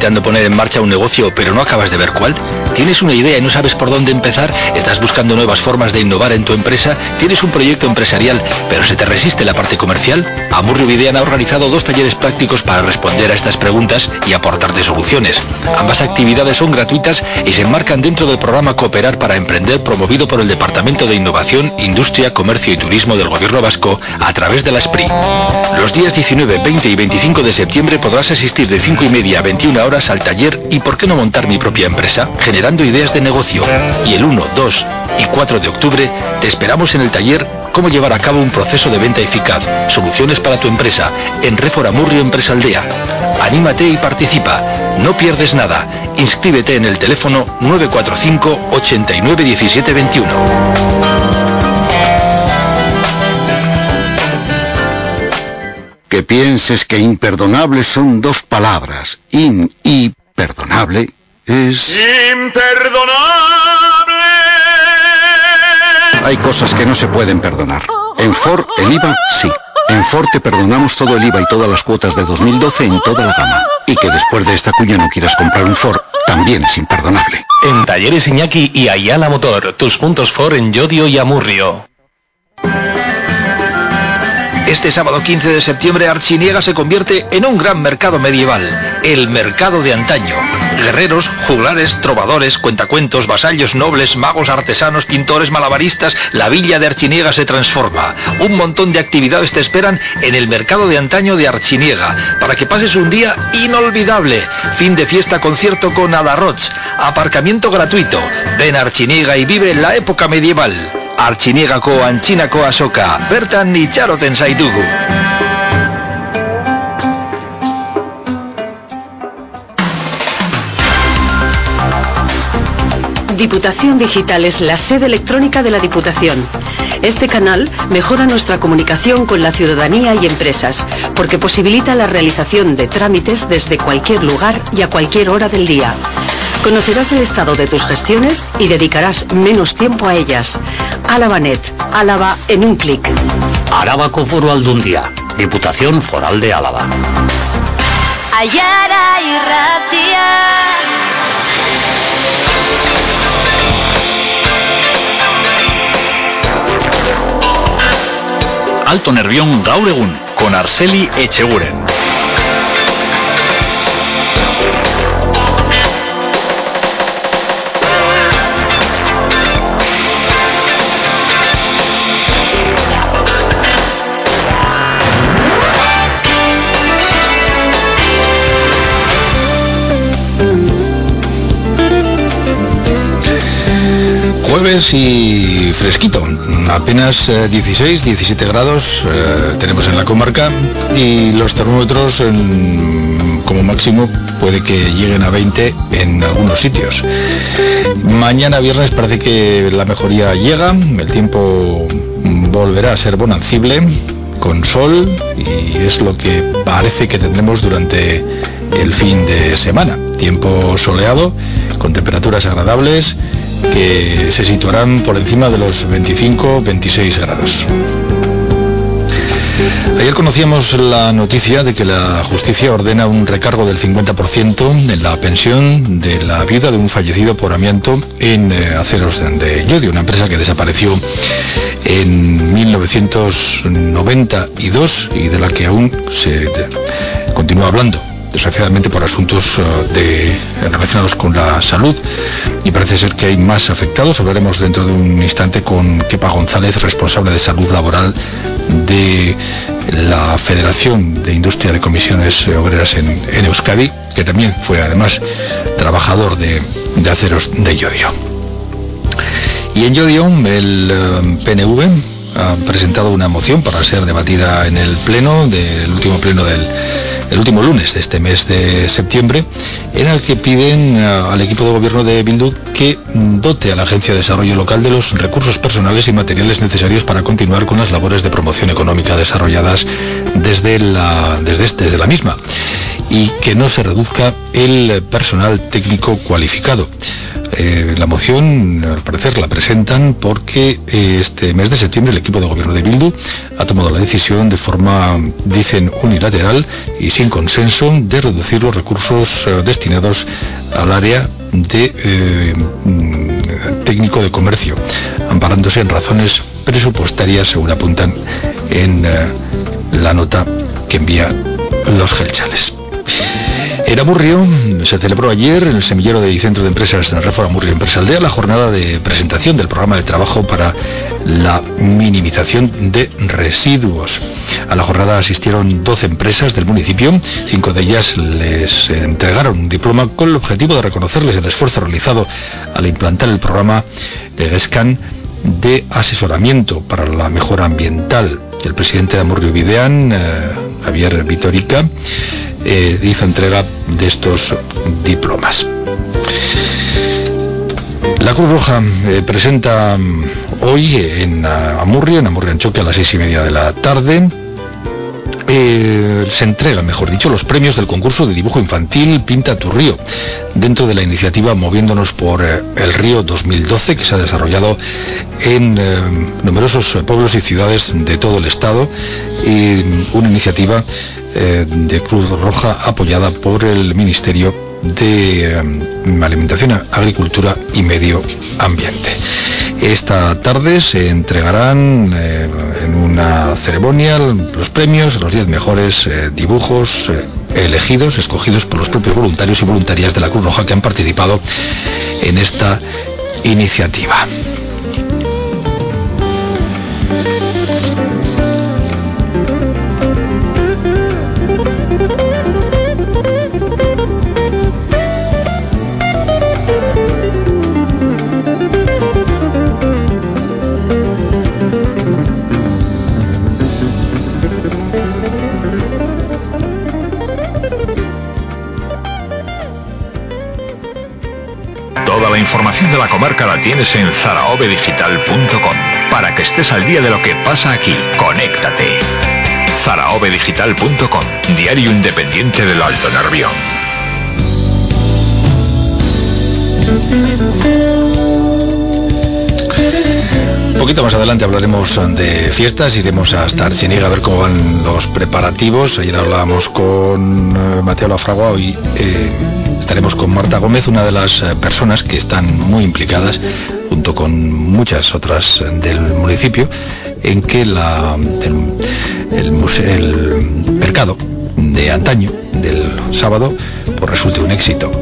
planteando poner en marcha un negocio pero no acabas de ver cuál? ¿Tienes una idea y no sabes por dónde empezar? ¿Estás buscando nuevas formas de innovar en tu empresa? ¿Tienes un proyecto empresarial pero se te resiste la parte comercial? Amurrio Videan ha organizado dos talleres prácticos para responder a estas preguntas y aportarte soluciones. Ambas actividades son gratuitas y se enmarcan dentro del programa Cooperar para Emprender promovido por el Departamento de Innovación, Industria, Comercio y Turismo del Gobierno Vasco a través de la SPRI. Los días 19, 20 y 25 de septiembre podrás asistir de 5 y media a 21 horas al taller ¿Y por qué no montar mi propia empresa? Generando ideas de negocio. Y el 1, 2 y 4 de octubre te esperamos en el taller Cómo llevar a cabo un proceso de venta eficaz. Soluciones para tu empresa en Réfora Murrio Empresa Aldea. Anímate y participa. No pierdes nada. Inscríbete en el teléfono 945 89 17 21. Que pienses que imperdonable son dos palabras. In y perdonable es... Imperdonable. Hay cosas que no se pueden perdonar. En Ford, el IVA, sí. En Ford te perdonamos todo el IVA y todas las cuotas de 2012 en toda la gama. Y que después de esta cuya no quieras comprar un Ford, también es imperdonable. En Talleres Iñaki y Ayala Motor, tus puntos Ford en Yodio y Amurrio. Este sábado 15 de septiembre Archiniega se convierte en un gran mercado medieval, el mercado de antaño. Guerreros, juglares, trovadores, cuentacuentos, vasallos nobles, magos, artesanos, pintores, malabaristas, la villa de Archiniega se transforma. Un montón de actividades te esperan en el mercado de antaño de Archiniega, para que pases un día inolvidable. Fin de fiesta concierto con Adarroch, aparcamiento gratuito. Ven a Archiniega y vive la época medieval. Archiniegako antxinako asoka, bertan itxaroten zaitugu. Diputación Digital es la sede electrónica de la Diputación. Este canal mejora nuestra comunicación con la ciudadanía y empresas, porque posibilita la realización de trámites desde cualquier lugar y a cualquier hora del día. Conocerás el estado de tus gestiones y dedicarás menos tiempo a ellas. Álava.net, Álava en un clic. Arabako Foru Aldundia, Diputación Foral de Álava. Ayara irratia. Alto Nervión gaur egun, con Arseli Echeguren. Jueves y fresquito, apenas 16, 17 grados eh, tenemos en la comarca y los termómetros como máximo puede que lleguen a 20 en algunos sitios. Mañana viernes parece que la mejoría llega, el tiempo volverá a ser bonancible, con sol y es lo que parece que tendremos durante el fin de semana. Tiempo soleado, con temperaturas agradables que se situarán por encima de los 25-26 grados. Ayer conocíamos la noticia de que la justicia ordena un recargo del 50% en la pensión de la viuda de un fallecido por amianto en eh, aceros de Llodio, una empresa que desapareció en 1992 y de la que aún se continúa hablando desgraciadamente por asuntos eh, relacionados con la salud y parece ser que hay más afectados. Hablaremos dentro de un instante con Kepa González, responsable de salud laboral de la Federación de Industria de Comisiones Obreras en, Euskadi, que también fue además trabajador de, de aceros de Yodio. Y en Yodio, el eh, PNV ha presentado una moción para ser debatida en el pleno del último pleno del el último lunes de este mes de septiembre, en el que piden eh, al equipo de gobierno de Bildu que dote a la Agencia de Desarrollo Local de los recursos personales y materiales necesarios para continuar con las labores de promoción económica desarrolladas desde la, desde, este- desde la misma y que no se reduzca el personal técnico cualificado. Eh, la moción, al parecer, la presentan porque eh, este mes de septiembre el equipo de gobierno de Bildu ha tomado la decisión de forma, dicen, unilateral y sin consenso de reducir los recursos eh, destinados al área de mm, técnico de comercio, amparándose en razones presupuestarias, según apuntan en la nota que envía los gelchales. En Amurrio se celebró ayer en el semillero del Centro de Empresas de Reforma Amurrio Empresa Aldea la jornada de presentación del programa de trabajo para la minimización de residuos. A la jornada asistieron 12 empresas del municipio, cinco de ellas les entregaron un diploma con el objetivo de reconocerles el esfuerzo realizado al implantar el programa de GESCAN de asesoramiento para la mejora ambiental. El presidente de Amurrio Videan, eh, Javier Vitorica, eh, hizo entrega de estos diplomas. La Cruz Roja eh, presenta mm, hoy en Amurrio, en Amurrio Choque a las seis y media de la tarde, eh, se entrega, mejor dicho, los premios del concurso de dibujo infantil Pinta tu río, dentro de la iniciativa Moviéndonos por el Río 2012, que se ha desarrollado en numerosos pueblos y ciudades de todo el estado, y una iniciativa eh, de Cruz Roja apoyada por el Ministerio de eh, Alimentación, Agricultura y Medio Ambiente. Esta tarde se entregarán eh, en una ceremonia los premios los 10 mejores dibujos elegidos, escogidos por los propios voluntarios y voluntarias de la Cruz Roja que han participado en esta iniciativa. De la comarca la tienes en zaraobedigital.com. Para que estés al día de lo que pasa aquí, conéctate. zaraobedigital.com, diario independiente del Alto Nervión. Un poquito más adelante hablaremos de fiestas, iremos hasta Archeniga a ver cómo van los preparativos. Ayer hablábamos con eh, Mateo Lafragua, hoy eh, estaremos con Marta Gómez, una de las eh, personas que están muy implicadas, junto con muchas otras del municipio, en que el, mercado de antaño del sábado pues resulte un éxito.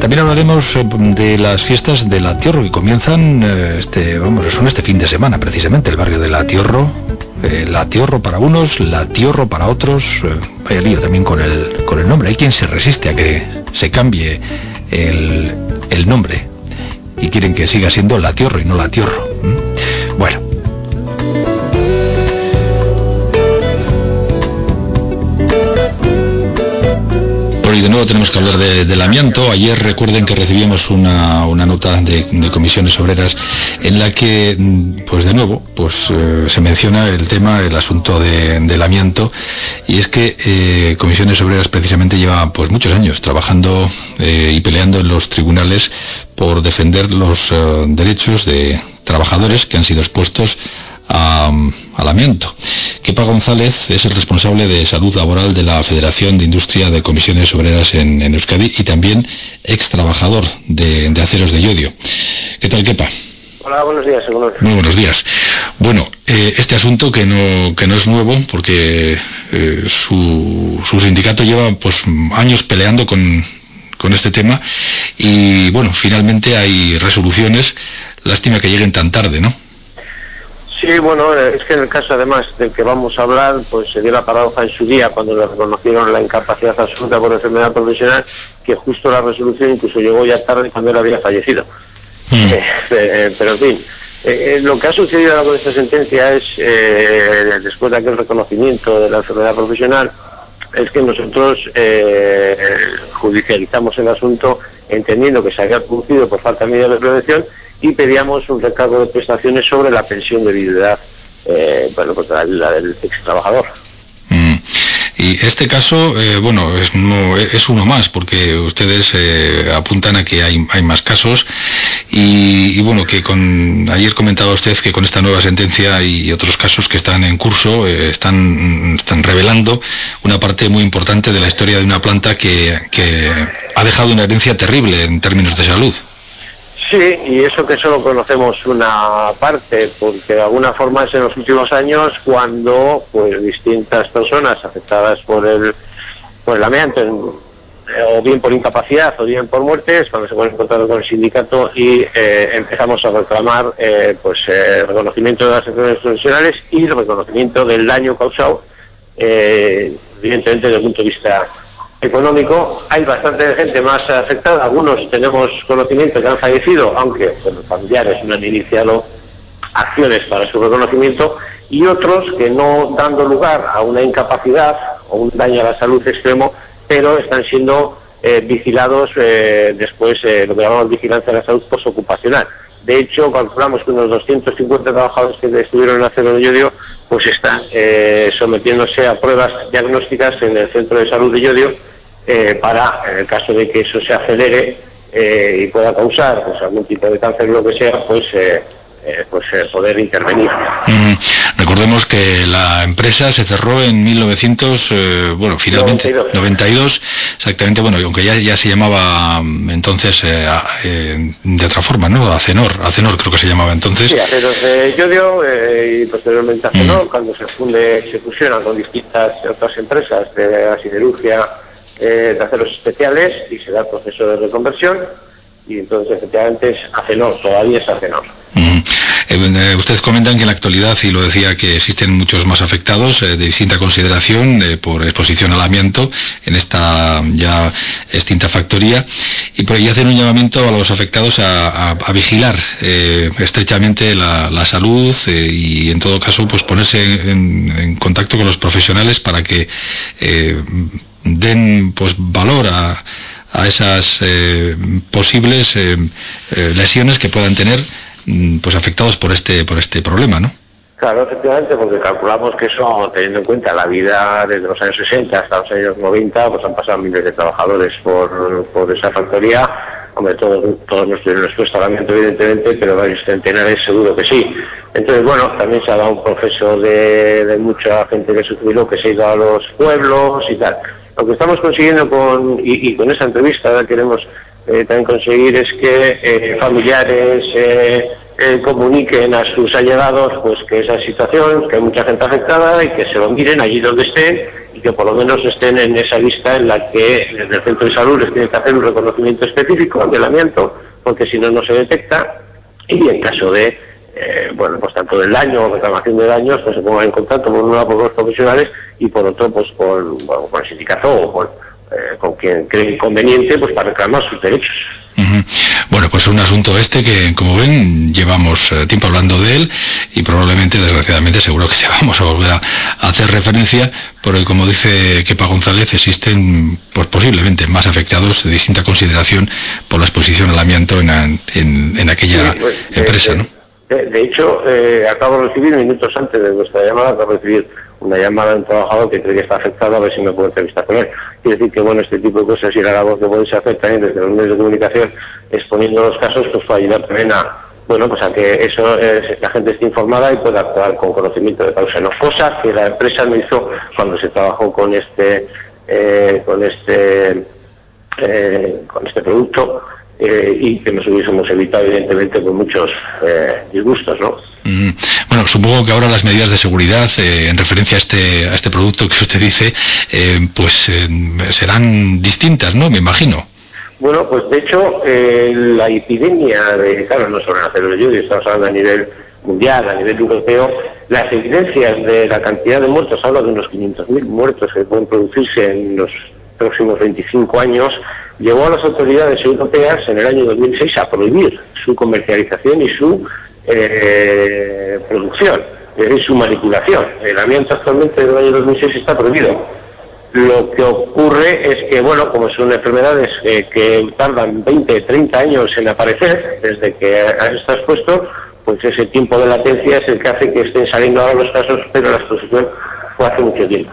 También hablaremos eh, de las fiestas de La Tiorro que comienzan eh, este, vamos, son este fin de semana precisamente, el barrio de La Tiorro. Eh, la Tiorro para unos, La Tiorro para otros. vaya lío también con el, con el nombre. Hay quien se resiste a que se cambie el, el nombre y quieren que siga siendo La Tiorro y no La Tiorro. Bueno, y de nuevo tenemos que hablar del amianto. Ayer recuerden que recibimos una, nota de, comisiones obreras en la que, mm, pues de nuevo, pues eh, se menciona el tema, el asunto del amianto. Y es que eh, comisiones obreras precisamente lleva pues muchos años trabajando eh, y peleando en los tribunales por defender los derechos de trabajadores que han sido expuestos a, al amianto. Kepa González es el responsable de salud laboral de la Federación de Industria de Comisiones Obreras en, Euskadi y también ex trabajador de, aceros de yodio. ¿Qué tal, Kepa? Hola, buenos días, Muy buenos días. Bueno, eh, este asunto que no, que no es nuevo, porque eh, su, su, sindicato lleva pues años peleando con, con este tema y bueno, finalmente hay resoluciones. Lástima que lleguen tan tarde, ¿no? Sí, bueno, es que en el caso además del que vamos a hablar, pues se dio la paradoja en su día cuando le reconocieron la incapacidad absoluta por enfermedad profesional, que justo la resolución incluso llegó ya tarde cuando él había fallecido. Mm. Eh, eh, pero en fin, eh, lo que ha sucedido ahora con esta sentencia es, después de aquel reconocimiento de la enfermedad profesional, es que nosotros judicializamos el asunto entendiendo que se había producido por falta de medidas de prevención y pedíamos un recargo de prestaciones sobre la pensión de viudedad, eh, bueno, pues la, del ex trabajador. Mm. Y este caso, eh, bueno, es, es uno más, porque ustedes eh, apuntan a que hay, hay más casos y, y, bueno, que con ayer comentaba usted que con esta nueva sentencia y otros casos que están en curso eh, están, están revelando una parte muy importante de la historia de una planta que, que ha dejado una herencia terrible en términos de salud. Sí, y eso que solo conocemos una parte, porque de alguna forma es en los últimos años cuando pues distintas personas afectadas por el por el amianto, o bien por incapacidad o bien por muerte, es cuando se pone en contacto con el sindicato y eh, empezamos a reclamar eh, pues eh, reconocimiento de las secciones profesionales y el reconocimiento del daño causado, evidentemente desde el punto de vista económico. Hay bastante gente más afectada. Algunos tenemos conocimiento que han fallecido, aunque los familiares no han iniciado acciones para su reconocimiento, y otros que no dando lugar a una incapacidad o un daño a la salud extremo, pero están siendo eh, vigilados eh, después, eh, lo que llamamos vigilancia de la salud postocupacional. De hecho, calculamos que unos 250 trabajadores que estuvieron en acero de yodio pues están sometiéndose a pruebas diagnósticas en el centro de salud de yodio eh, para, en el caso de que eso se acelere eh, y pueda causar pues, algún tipo de cáncer, lo que sea, pues, eh, pues poder intervenir. Recordemos que la empresa se cerró en 1900, bueno, finalmente 92. exactamente, bueno, aunque ya, ya se llamaba entonces de otra forma, ¿no? Acenor, Acenor creo que se llamaba entonces. Sí, Acenor de Yodio y posteriormente Acenor, cuando se funde, se fusionan con distintas otras empresas de la siderurgia, eh, de aceros especiales y se da el proceso de reconversión y entonces efectivamente es Acenor, todavía es Acenor. Eh, eh, ustedes comentan que en la actualidad, y lo decía, que existen muchos más afectados de distinta consideración por exposición al amianto en esta ya extinta factoría, y por ahí hacen un llamamiento a los afectados a, vigilar estrechamente la, salud y en todo caso pues ponerse en, contacto con los profesionales para que den pues valor a, a esas eh, posibles eh, eh, lesiones que puedan tener mm, pues afectados por este por este problema, ¿no? Claro, efectivamente, porque calculamos que eso, teniendo en cuenta la vida desde los años 60 hasta los años 90, pues han pasado miles de trabajadores por, por esa factoría. Hombre, todos, todos no estuvieron expuestos al ambiente, evidentemente, pero varios centenares seguro que sí. Entonces, bueno, también se ha dado un proceso de, de mucha gente que se que se ha ido a los pueblos y tal. Lo que estamos consiguiendo con, y, con esta entrevista queremos eh, también conseguir es que eh, familiares eh, comuniquen a sus allegados pues que esa situación, que hay mucha gente afectada y que se lo miren allí donde estén y que por lo menos estén en esa lista en la que desde el centro de salud les tiene que hacer un reconocimiento específico del amianto, porque si no, no se detecta. Y en caso de eh, bueno, pues tanto del daño o reclamación de daños, pues se pongan en contacto por uno por los profesionales y por otro pues con, el sindicato o eh, con, quien cree conveniente pues para reclamar sus derechos. Bueno, pues un asunto este que, como ven, llevamos eh, tiempo hablando de él y probablemente, desgraciadamente, seguro que se vamos a volver a, hacer referencia, porque como dice Kepa González, existen, pues posiblemente, más afectados de distinta consideración por la exposición al amianto en, en, aquella pues, empresa, ¿no? De, hecho, eh, acabo de recibir minutos antes de nuestra llamada, acabo de recibir una llamada de un trabajador que cree que está afectado, a ver si me puedo entrevistar con él. Quiere decir que, bueno, este tipo de cosas y la voz que puede hacer también desde los medios de comunicación, exponiendo los casos, pues puede ayudar también a, bueno, pues a que eso la gente esté informada y pueda actuar con conocimiento de causa. No, cosa que la empresa no hizo cuando se trabajó con este, eh, con este, eh, con este producto eh, y que nos hubiésemos evitado evidentemente con muchos eh, disgustos, ¿no? Bueno, supongo que ahora las medidas de seguridad eh, en referencia a este, a este producto que usted dice, pues serán distintas, ¿no? Me imagino. Bueno, pues de hecho la epidemia de, claro, no solo en yodio, estamos hablando a nivel mundial, a nivel europeo, las evidencias de la cantidad de muertos, habla de unos 500.000 muertos que pueden producirse en los próximos 25 años, llevó a las autoridades europeas en el año 2006 a prohibir su comercialización y su eh, producción, es decir, su manipulación. El amianto actualmente del año 2006 está prohibido. Lo que ocurre es que, bueno, como son enfermedades eh, que tardan 20, 30 años en aparecer desde que está expuesto, pues ese tiempo de latencia es el que hace que estén saliendo ahora los casos, pero la exposición fue hace mucho tiempo.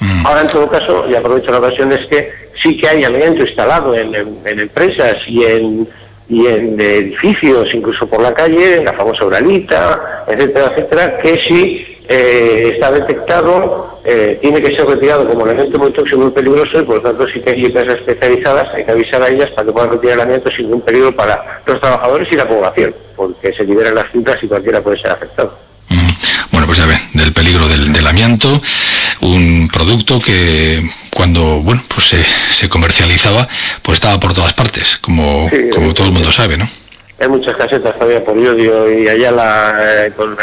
Mm. Ahora, en todo caso, y aprovecho la ocasión, es que sí que hay amianto instalado en, empresas y en, y en edificios, incluso por la calle, en la famosa Uralita, etcétera, etcétera, que sí eh, está detectado, eh, tiene que ser retirado como elemento muy tóxico, muy peligroso, y por lo tanto, si hay empresas especializadas, hay que avisar a ellas para que puedan retirar el amianto sin ningún peligro para los trabajadores y la población, porque se liberan las cintas y cualquiera puede ser afectado. Bueno, pues ya ven, del peligro del, amianto, un producto que cuando bueno pues se, comercializaba, pues estaba por todas partes, como, como todo el mundo sabe, ¿no? Hay muchas casetas todavía por yodio y allá la eh, con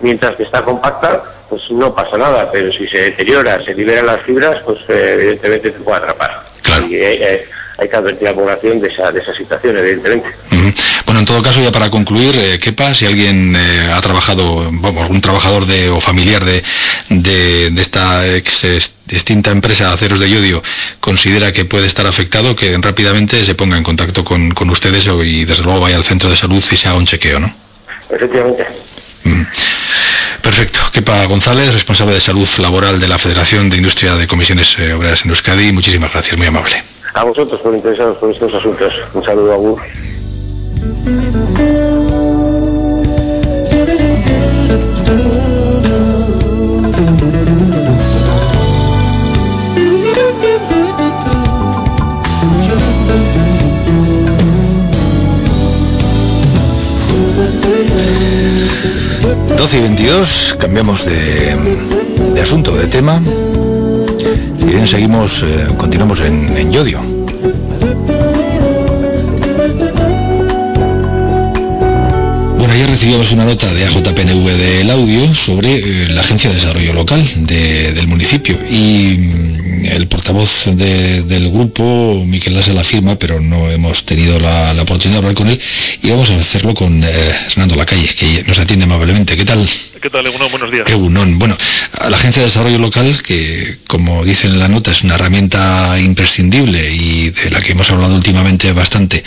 mientras que está compacta, pues no pasa nada, pero si se deteriora, se liberan las fibras, pues eh, evidentemente te puede atrapar. Claro. Y, eh, hay que advertir a la población de esa, de esa situación, evidentemente. Bueno, en todo caso, ya para concluir, eh, ¿qué pasa si alguien eh, ha trabajado, vamos, algún trabajador de, o familiar de, de, esta ex extinta empresa Aceros de Yodio considera que puede estar afectado, que rápidamente se ponga en contacto con, con ustedes y desde luego vaya al centro de salud y se haga un chequeo, ¿no? Efectivamente. Perfecto. Kepa González, responsable de salud laboral de la Federación de Industria de Comisiones eh, Obreras en Euskadi. Muchísimas gracias, muy amable. A vosotros por interesados por estos asuntos. Un saludo, Agur. 12 y 22, cambiamos de, asunto, de tema. Si bien seguimos, eh, continuamos en, en Yodio. Recibimos una nota de AJPNV del audio sobre eh, la Agencia de Desarrollo Local del municipio y el portavoz del grupo, Miquel la firma, pero no hemos tenido la, oportunidad de hablar con él y vamos a hacerlo con eh, Hernando Lacalle, que nos atiende amablemente. ¿Qué tal? ¿Qué tal, Egunon? Buenos días. Egunon. Bueno, la Agencia de Desarrollo Local, que como dicen en la nota, es una herramienta imprescindible y de la que hemos hablado últimamente bastante,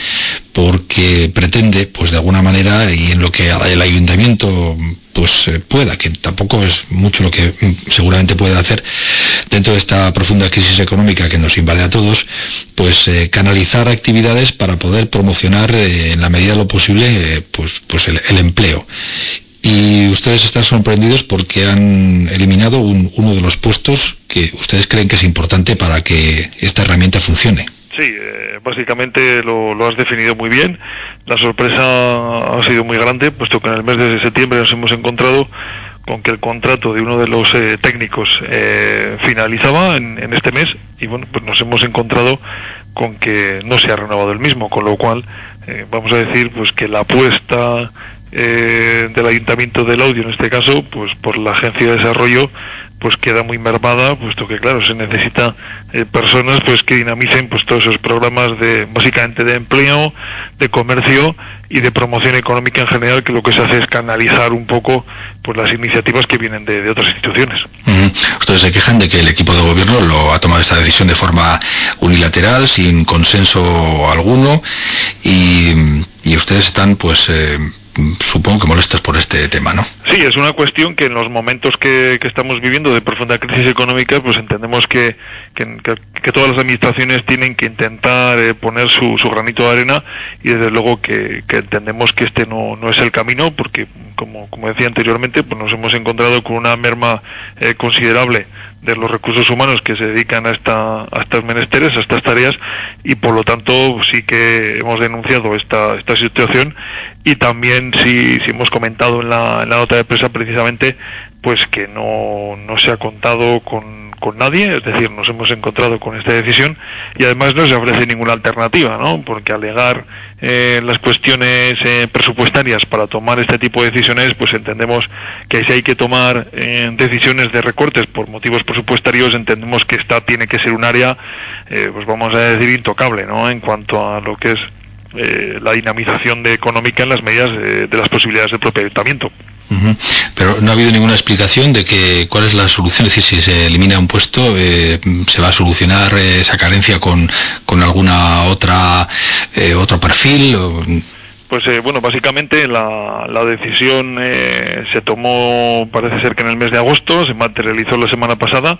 porque pretende, pues de alguna manera, y en lo que el ayuntamiento pues eh, pueda, que tampoco es mucho lo que mm, seguramente puede hacer dentro de esta profunda crisis económica que nos invade a todos, pues eh, canalizar actividades para poder promocionar eh, en la medida de lo posible pues, pues el, empleo. Y ustedes están sorprendidos porque han eliminado uno de los puestos que ustedes creen que es importante para que esta herramienta funcione. Sí, eh, básicamente lo, has definido muy bien. La sorpresa ha sido muy grande, puesto que en el mes de septiembre nos hemos encontrado con que el contrato de uno de los eh, técnicos eh, finalizaba en, este mes y bueno, pues nos hemos encontrado con que no se ha renovado el mismo, con lo cual vamos a decir pues que la apuesta del Ayuntamiento del Audio en este caso, pues por la Agencia de Desarrollo pues queda muy mermada, puesto que claro, se necesita eh, personas pues que dinamicen pues todos esos programas de básicamente de empleo, de comercio y de promoción económica en general, que lo que se hace es canalizar un poco pues las iniciativas que vienen de, otras instituciones. Ustedes se quejan de que el equipo de gobierno lo ha tomado esta decisión de forma unilateral, sin consenso alguno, y, y ustedes están pues eh, supongo que molestas por este tema, ¿no? Sí, es una cuestión que en los momentos que, estamos viviendo de profunda crisis económica, pues entendemos que, que, todas las administraciones tienen que intentar eh, poner su, su, granito de arena y desde luego que, entendemos que este no, no es el camino porque, como, como decía anteriormente, pues nos hemos encontrado con una merma eh, considerable de los recursos humanos que se dedican a, esta, a estas menesteres, a estas tareas, y por lo tanto sí que hemos denunciado esta, esta situación. Y también sí, sí hemos comentado en la, en la nota de prensa precisamente pues que no, no se ha contado con con nadie, es decir, nos hemos encontrado con esta decisión y además no se ofrece ninguna alternativa, ¿no? Porque alegar eh, las cuestiones eh, presupuestarias para tomar este tipo de decisiones, pues entendemos que si hay que tomar eh, decisiones de recortes por motivos presupuestarios, entendemos que esta tiene que ser un área, pues vamos a decir, intocable, ¿no? En cuanto a lo que es la dinamización de económica en las medidas de las posibilidades del propio ayuntamiento. Pero no ha habido ninguna explicación de que cuál es la solución, es decir, si se elimina un puesto, eh, se va a solucionar esa carencia con, con alguna otra eh, otro perfil. Pues eh, bueno, básicamente la, la decisión se tomó, parece ser que en el mes de agosto, se materializó la semana pasada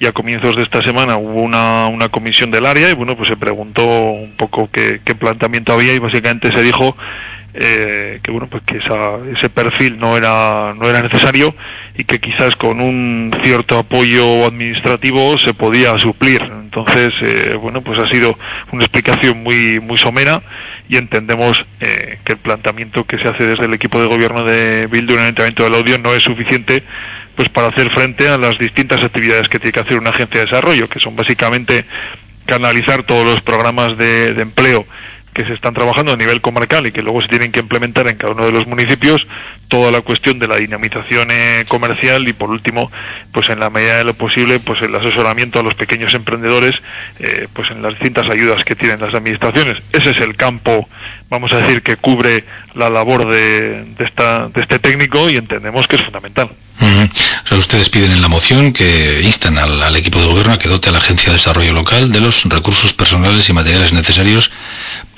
y a comienzos de esta semana hubo una, una comisión del área y bueno, pues se preguntó un poco qué, qué planteamiento había y básicamente se dijo eh, que bueno pues que ese perfil no era no era necesario y que quizás con un cierto apoyo administrativo se podía suplir. Entonces eh, bueno pues ha sido una explicación muy muy somera y entendemos eh, que el planteamiento que se hace desde el equipo de gobierno de Bildu en el Ayuntamiento del Audio no es suficiente pues para hacer frente a las distintas actividades que tiene que hacer una agencia de desarrollo que son básicamente canalizar todos los programas de empleo que se están trabajando a nivel comarcal y que luego se tienen que implementar en cada uno de los municipios, toda la cuestión de la dinamización eh, comercial y por último, pues en la medida de lo posible, pues el asesoramiento a los pequeños emprendedores, eh, pues en las distintas ayudas que tienen las administraciones. Ese es el campo, vamos a decir, que cubre la labor de, de, esta, de este técnico y entendemos que es fundamental. sea, ustedes piden en la moción que instan al, al, equipo de gobierno a que dote a la Agencia de Desarrollo Local de los recursos personales y materiales necesarios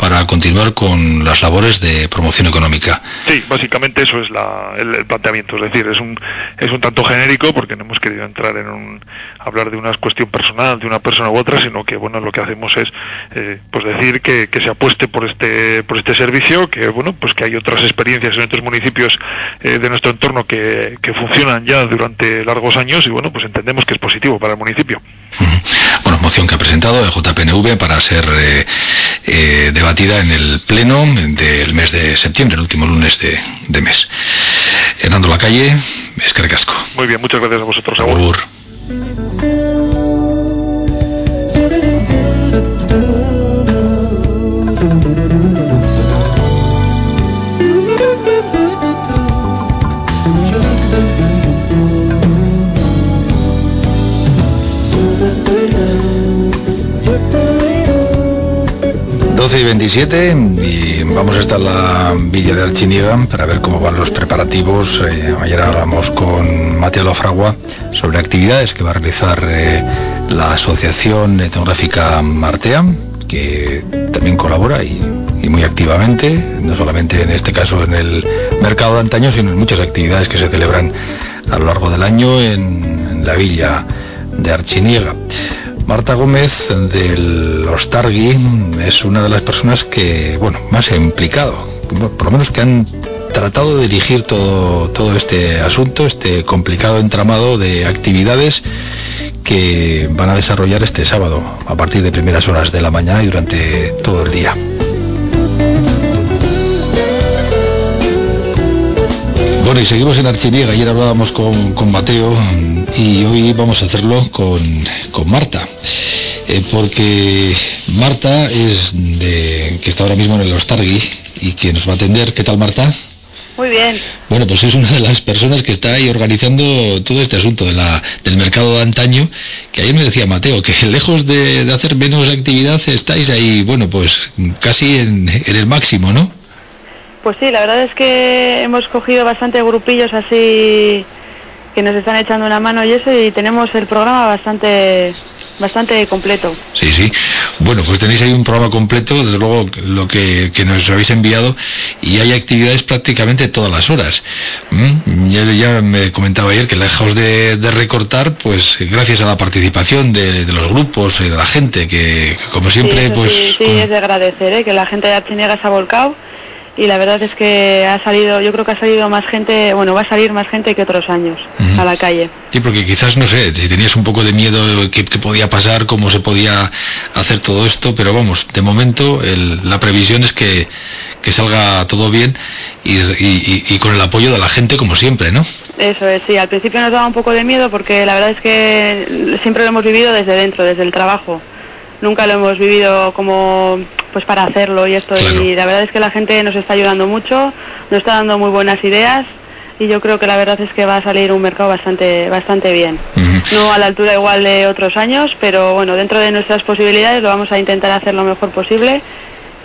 para continuar con las labores de promoción económica. Sí, básicamente eso es la, el, el, planteamiento, es decir, es un, es un tanto genérico porque no hemos querido entrar en un, hablar de una cuestión personal de una persona u otra, sino que bueno, lo que hacemos es eh, pues decir que, que, se apueste por este, por este servicio, que bueno, pues que hay otras experiencias en otros municipios eh, de nuestro entorno que, que funcionan ya durante largos años y bueno, pues entendemos que es positivo para el municipio. Bueno, moción que ha presentado el JPNV para ser eh, eh, debatida en el pleno del mes de septiembre, el último lunes de, de mes. Hernando Lacalle, Escarcasco. Muy bien, muchas gracias a vosotros. Agur. Y 27 y vamos a estar en la villa de Archiniega para ver cómo van los preparativos. Eh, ayer hablamos con Mateo Lafragua sobre actividades que va a realizar eh, la Asociación Etnográfica Martea, que también colabora y, muy activamente, no solamente en este caso en el mercado de antaño, sino en muchas actividades que se celebran a lo largo del año en la villa de Archiniega. Marta Gómez del Ostargui es una de las personas que, bueno, más ha implicado, por lo menos que han tratado de dirigir todo, todo este asunto, este complicado entramado de actividades que van a desarrollar este sábado a partir de primeras horas de la mañana y durante todo el día. Bueno, y seguimos en Archiniega. Ayer hablábamos con, con Mateo y hoy vamos a hacerlo con, con Marta. Eh, porque Marta es de que está ahora mismo en el Ostargui y que nos va a atender. ¿Qué tal, Marta? Muy bien. Bueno, pues es una de las personas que está ahí organizando todo este asunto de la, del mercado de antaño, que ayer me decía Mateo, que lejos de, de hacer menos actividad estáis ahí, bueno, pues casi en, en el máximo, ¿no? Pues sí, la verdad es que hemos cogido bastante grupillos así que nos están echando una mano y eso y tenemos el programa bastante bastante completo. Sí, sí. Bueno, pues tenéis ahí un programa completo, desde luego lo que, que nos habéis enviado y hay actividades prácticamente todas las horas. ¿Mm? Ya, ya, me comentaba ayer que lejos de, de, recortar, pues gracias a la participación de, de los grupos y de la gente que, que como siempre, sí, pues... Sí, sí con... es de agradecer, ¿eh? que la gente de Archinega se ha volcado y la verdad es que ha salido, yo creo que ha salido más gente, bueno, va a salir más gente que otros años uh -huh. a la calle. Sí, porque quizás, no sé, si tenías un poco de miedo qué, qué podía pasar, cómo se podía hacer todo esto, pero vamos, de momento el, la previsión es que, que salga todo bien y, y, y, con el apoyo de la gente como siempre, ¿no? Eso es, sí, al principio nos daba un poco de miedo porque la verdad es que siempre lo hemos vivido desde dentro, desde el trabajo. Nunca lo hemos vivido como pues para hacerlo y esto claro. y la verdad es que la gente nos está ayudando mucho, nos está dando muy buenas ideas y yo creo que la verdad es que va a salir un mercado bastante bastante bien. Uh -huh. No a la altura igual de otros años, pero bueno, dentro de nuestras posibilidades lo vamos a intentar hacer lo mejor posible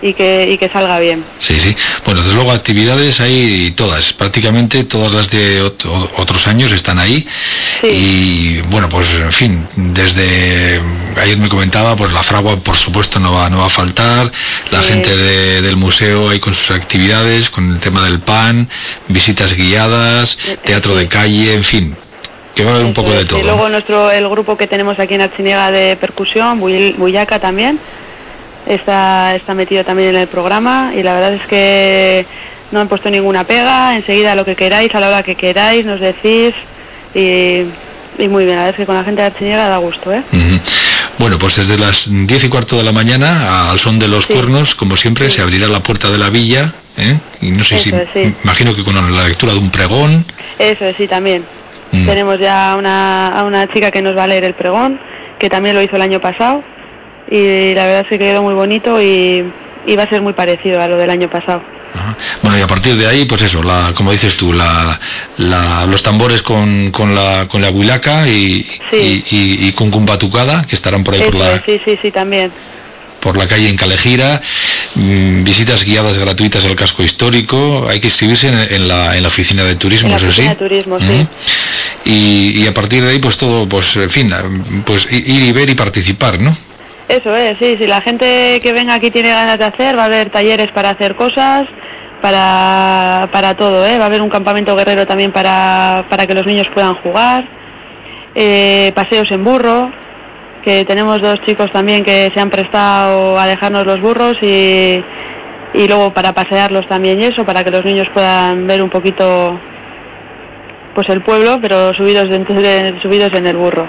y que, y que salga bien. Sí, sí. Bueno, desde luego actividades hay todas, prácticamente todas las de ot otros años están ahí. Sí. Y bueno, pues en fin, desde ayer me comentaba, pues la fragua por supuesto no va, no va a faltar, la sí. gente de, del museo ahí con sus actividades, con el tema del pan, visitas guiadas, teatro de calle, en fin, que va a haber un poco de Y todo. luego nuestro, el grupo que tenemos aquí en Archiniega de percusión, Buy- Buyaca también, está, está metido también en el programa y la verdad es que no han puesto ninguna pega, enseguida lo que queráis, a la hora que queráis, nos decís y, y muy bien, la verdad es que con la gente de Archiniega da gusto, ¿eh? Bueno, pues desde las diez y cuarto de la mañana, al son de los cuernos, como siempre, se abrirá la puerta de la villa, ¿eh? y no sé si, Eso es, sí. imagino que con la lectura de un pregón, Eso es, sí, también. Mm. Tenemos ya a una, a una chica que nos va a leer el pregón, que también lo hizo el año pasado, y la verdad que quedó muy bonito y, y va a ser muy parecido a lo del año pasado. bueno, y a partir de ahí, pues eso, la, como dices tú, la, la- los tambores con, con la, con la huilaca y, Sí. y, y- y con Cumbatucada, que estarán por ahí por Eso la, sí, sí, sí, también. por la calle en Calejira, mm, visitas guiadas gratuitas al casco histórico, hay que inscribirse en, en la, en la oficina de turismo, En la eso oficina sí. de turismo, sí. Y, y a partir de ahí, pues todo, pues en fin, pues ir y ver y participar, ¿no? Eso es, sí, si la gente que venga aquí tiene ganas de hacer, va a haber talleres para hacer cosas, para, para todo, ¿eh? va a haber un campamento guerrero también para, para que los niños puedan jugar, eh, paseos en burro, que tenemos dos chicos también que se han prestado a dejarnos los burros y, y luego para pasearlos también y eso, para que los niños puedan ver un poquito pues el pueblo, pero subidos, dentro de- subidos en el burro.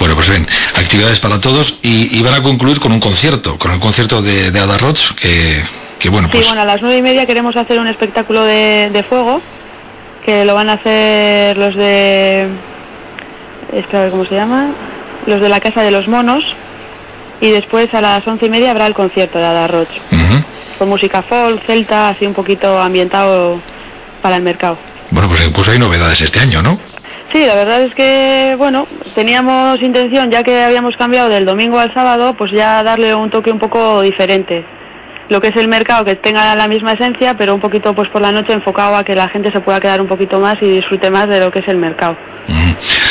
Bueno, pues ven, actividades para todos y, y van a concluir con un concierto, con el concierto de, de Ada Roth, que, que bueno, Sí, pues bueno, a las nueve y media queremos hacer un espectáculo de, de fuego, que lo van a hacer los de... Espera, a ver cómo se llama. Los de la Casa de los Monos. Y después a las once y media habrá el concierto de Ada Roch. Con música folk, celta, así un poquito ambientado para el mercado. bueno, pues incluso hay novedades este año, ¿no? Sí, la verdad es que, bueno, teníamos intención, ya que habíamos cambiado del domingo al sábado, pues ya darle un toque un poco diferente. Lo que es el mercado, que tenga la misma esencia, pero un poquito pues por la noche enfocado a que la gente se pueda quedar un poquito más y disfrute más de lo que es el mercado.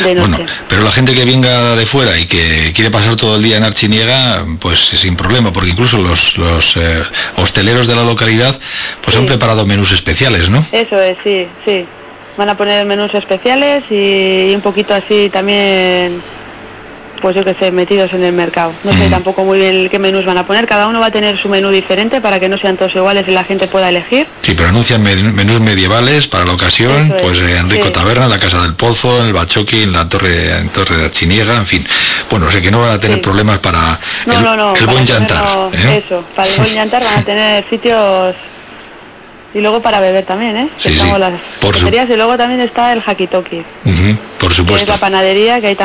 De noche. Pero la gente que venga de fuera y que quiere pasar todo el día en Archiniega, pues sin problema, porque incluso los, los eh, hosteleros de la localidad pues han preparado menús especiales, ¿no? Eso es, sí, sí. Van a poner menús especiales y, y un poquito así también, pues yo que sé, metidos en el mercado. No sé tampoco muy bien qué menús van a poner. Cada uno va a tener su menú diferente para que no sean todos iguales y la gente pueda elegir. Sí, pero anuncian men- menús medievales para la ocasión, es, pues eh, Enrico sí. Taberna, en la Casa del Pozo, en el Bachoqui, en la Torre, en Torre de Archiniega, en fin. Bueno, sé que no van a tener Sí. problemas para No, el, no, no. el para buen llantar. no- ¿eh? Eso, para el buen llantar van a tener sitios y luego para beber también, ¿eh? Que Sí, sí, estamos las por su- y luego también está el Hakitoki, Ujú, por que es supuesto. la panadería que hay